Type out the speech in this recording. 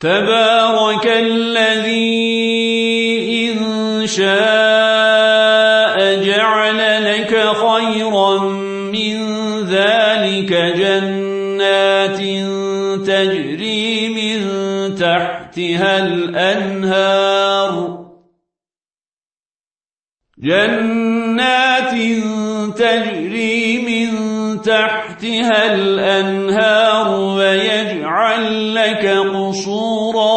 تبارك الذي إن شاء جعل لك خيرا من ذلك جنات تجري من تحتها الأنهار. جنات تجري من تحتها الأنهار. لعلك قصورا